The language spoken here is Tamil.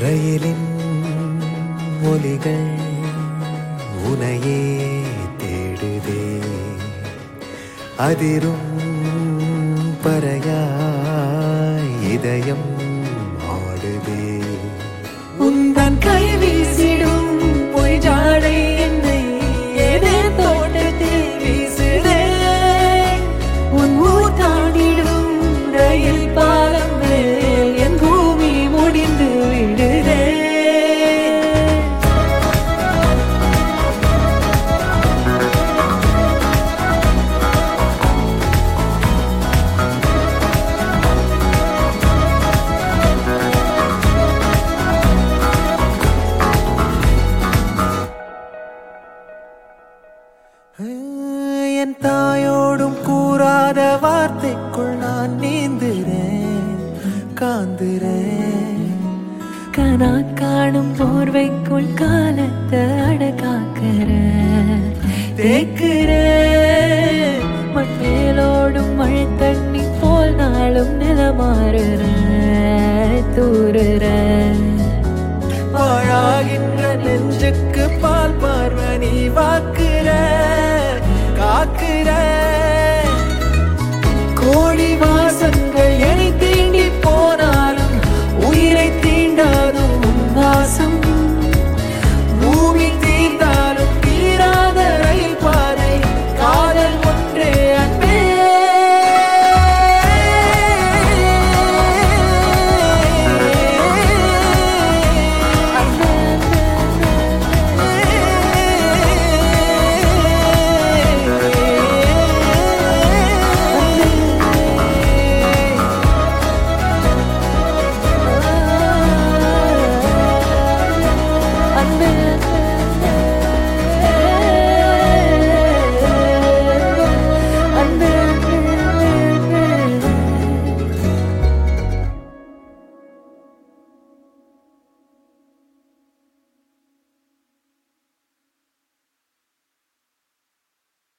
ரயிலின் ஒலிகள் உனையே தேடுதே. அதிரும் பறையாய் இதயம் ஆடுதே. யாரோடும் கூறாத வார்த்தைக்குள் நான் நீந்துறேன் காந்துறேன். கனா காணும் போர்வைக்குள் காலத்தை அடக்காக்கிற தேக்குற மண்ணேலோடும் மழை தண்ணி போல் நாளும் நிலமாறுற தூறுற been